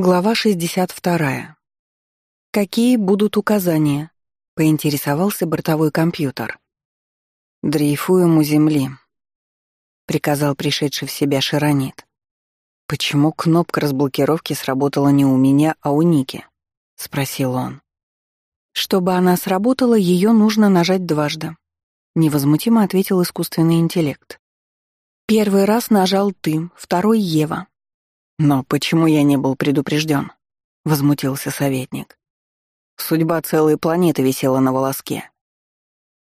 Глава 62. «Какие будут указания?» — поинтересовался бортовой компьютер. «Дрейфуем у земли», — приказал пришедший в себя Широнит. «Почему кнопка разблокировки сработала не у меня, а у Ники?» — спросил он. «Чтобы она сработала, ее нужно нажать дважды», — невозмутимо ответил искусственный интеллект. «Первый раз нажал ты, второй — Ева, «Но почему я не был предупрежден? возмутился советник. Судьба целой планеты висела на волоске.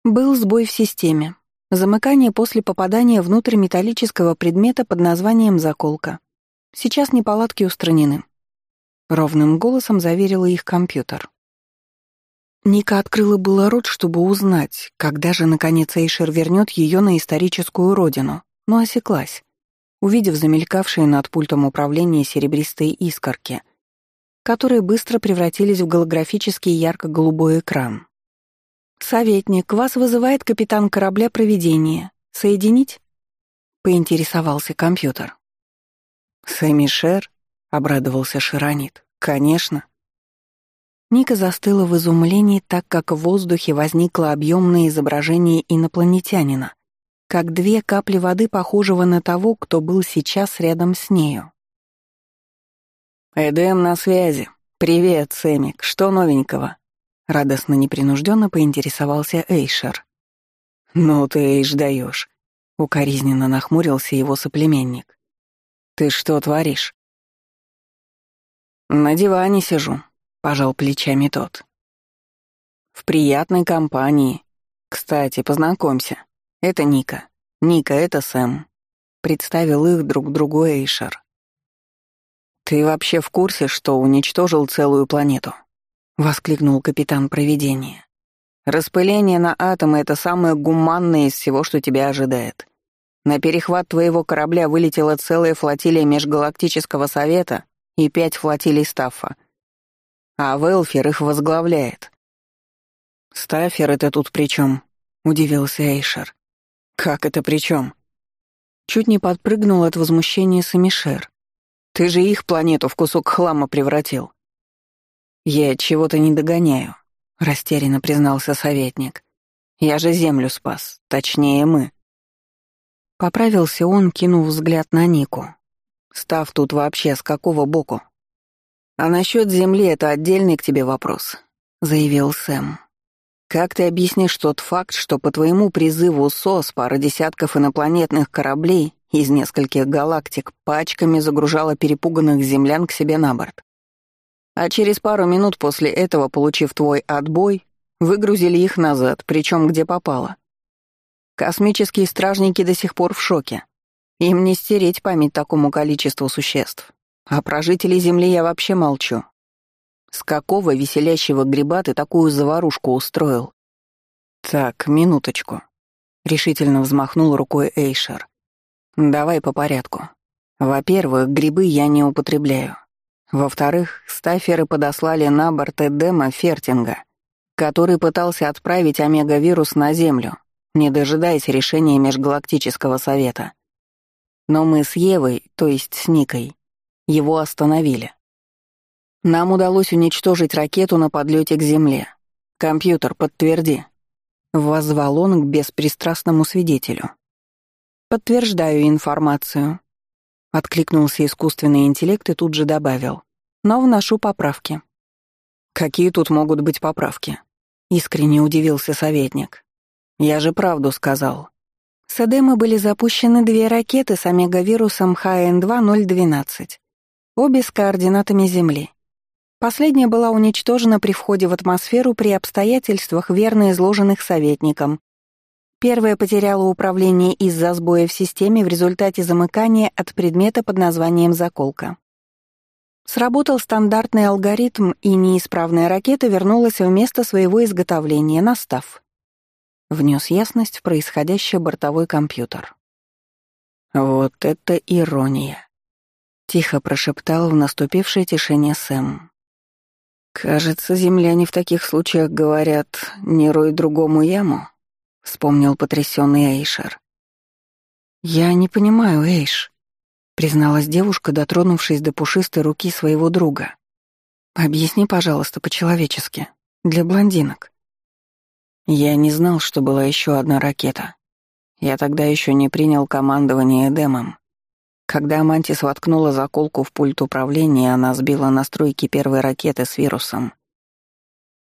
Был сбой в системе. Замыкание после попадания внутрь металлического предмета под названием «заколка». Сейчас неполадки устранены. Ровным голосом заверила их компьютер. Ника открыла было рот, чтобы узнать, когда же, наконец, Эйшер вернет ее на историческую родину, но осеклась увидев замелькавшие над пультом управления серебристые искорки, которые быстро превратились в голографический ярко-голубой экран. «Советник, вас вызывает капитан корабля проведения. Соединить?» — поинтересовался компьютер. «Сэмми Шер?» — обрадовался Широнит. «Конечно». Ника застыла в изумлении, так как в воздухе возникло объемное изображение инопланетянина, как две капли воды, похожего на того, кто был сейчас рядом с нею. «Эдем на связи. Привет, Сэмик. Что новенького?» Радостно непринужденно поинтересовался Эйшер. «Ну ты, Эйш, даешь. укоризненно нахмурился его соплеменник. «Ты что творишь?» «На диване сижу», — пожал плечами тот. «В приятной компании. Кстати, познакомься. Это Ника. Ника, это Сэм. Представил их друг другу Эйшер. «Ты вообще в курсе, что уничтожил целую планету?» — воскликнул капитан Провидения. «Распыление на атомы — это самое гуманное из всего, что тебя ожидает. На перехват твоего корабля вылетела целая флотилия Межгалактического Совета и пять флотилий Стаффа. А Велфер их возглавляет». «Стаффер это тут при чем? удивился Эйшер. «Как это при чем? Чуть не подпрыгнул от возмущения Самишер. «Ты же их планету в кусок хлама превратил». «Я чего-то не догоняю», — растерянно признался советник. «Я же Землю спас, точнее мы». Поправился он, кинув взгляд на Нику. «Став тут вообще с какого боку?» «А насчет Земли это отдельный к тебе вопрос», — заявил Сэм. Как ты объяснишь тот факт, что по твоему призыву СОС пара десятков инопланетных кораблей из нескольких галактик пачками загружала перепуганных землян к себе на борт? А через пару минут после этого, получив твой отбой, выгрузили их назад, причем где попало. Космические стражники до сих пор в шоке. Им не стереть память такому количеству существ. А про жителей Земли я вообще молчу. С какого веселящего гриба ты такую заварушку устроил? Так, минуточку. Решительно взмахнул рукой Эйшер. Давай по порядку. Во-первых, грибы я не употребляю. Во-вторых, стаферы подослали на борт Эдема Фертинга, который пытался отправить омега-вирус на Землю, не дожидаясь решения Межгалактического Совета. Но мы с Евой, то есть с Никой, его остановили. Нам удалось уничтожить ракету на подлете к Земле. Компьютер, подтверди. Воззвал он к беспристрастному свидетелю. Подтверждаю информацию. Откликнулся искусственный интеллект и тут же добавил. Но вношу поправки. Какие тут могут быть поправки? Искренне удивился советник. Я же правду сказал. С Эдема были запущены две ракеты с омега-вирусом ХН-2-012, обе с координатами Земли. Последняя была уничтожена при входе в атмосферу при обстоятельствах, верно изложенных советником. Первая потеряла управление из-за сбоя в системе в результате замыкания от предмета под названием «заколка». Сработал стандартный алгоритм, и неисправная ракета вернулась в место своего изготовления, настав. Внес ясность в происходящее бортовой компьютер. «Вот это ирония!» — тихо прошептал в наступившей тишине Сэм. «Кажется, земляне в таких случаях говорят «не рой другому яму», — вспомнил потрясенный Эйшер. «Я не понимаю, Эйш». призналась девушка, дотронувшись до пушистой руки своего друга. «Объясни, пожалуйста, по-человечески. Для блондинок». Я не знал, что была еще одна ракета. Я тогда еще не принял командование Эдемом. Когда Амантис воткнула заколку в пульт управления, она сбила настройки первой ракеты с вирусом.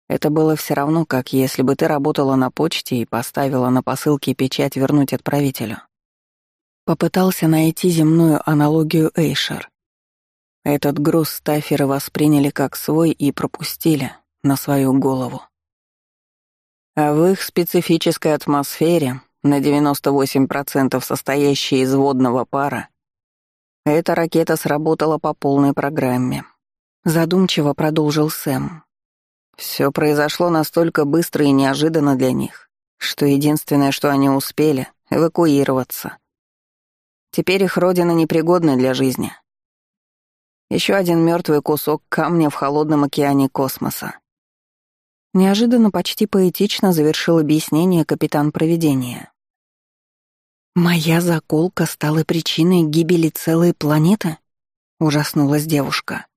Это было все равно, как если бы ты работала на почте и поставила на посылке печать «Вернуть отправителю». Попытался найти земную аналогию Эйшер. Этот груз стаферы восприняли как свой и пропустили на свою голову. А в их специфической атмосфере, на 98% состоящей из водного пара, эта ракета сработала по полной программе. Задумчиво продолжил Сэм. Все произошло настолько быстро и неожиданно для них, что единственное, что они успели — эвакуироваться. Теперь их родина непригодна для жизни. Еще один мертвый кусок камня в холодном океане космоса. Неожиданно почти поэтично завершил объяснение капитан проведения. «Моя заколка стала причиной гибели целой планеты?» — ужаснулась девушка.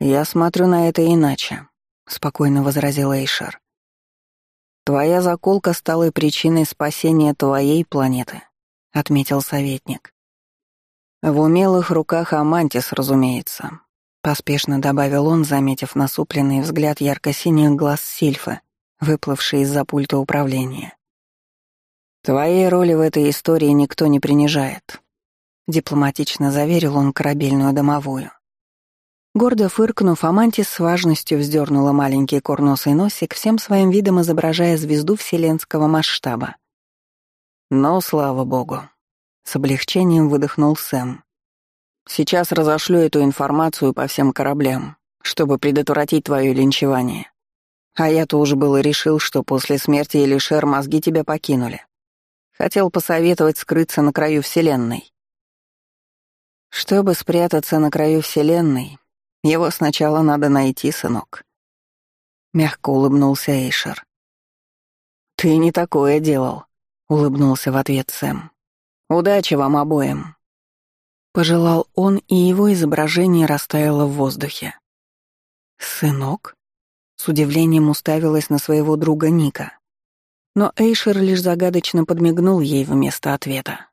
«Я смотрю на это иначе», — спокойно возразил Эйшер. «Твоя заколка стала причиной спасения твоей планеты», — отметил советник. «В умелых руках Амантис, разумеется», — поспешно добавил он, заметив насупленный взгляд ярко-синих глаз Сильфа, выплывший из-за пульта управления. «Твоей роли в этой истории никто не принижает», — дипломатично заверил он корабельную домовую. Гордо фыркнув, Амантис с важностью вздернула маленький курносый носик, всем своим видом изображая звезду вселенского масштаба. Но, слава богу, с облегчением выдохнул Сэм. Сейчас разошлю эту информацию по всем кораблям, чтобы предотвратить твое линчевание. А я-то уже было решил, что после смерти Элишер мозги тебя покинули. Хотел посоветовать скрыться на краю Вселенной. Чтобы спрятаться на краю Вселенной, его сначала надо найти, сынок. Мягко улыбнулся Эйшер. Ты не такое делал, улыбнулся в ответ Сэм. Удачи вам обоим. Пожелал он, и его изображение растаяло в воздухе. «Сынок?» С удивлением уставилась на своего друга Ника. Но Эйшер лишь загадочно подмигнул ей вместо ответа.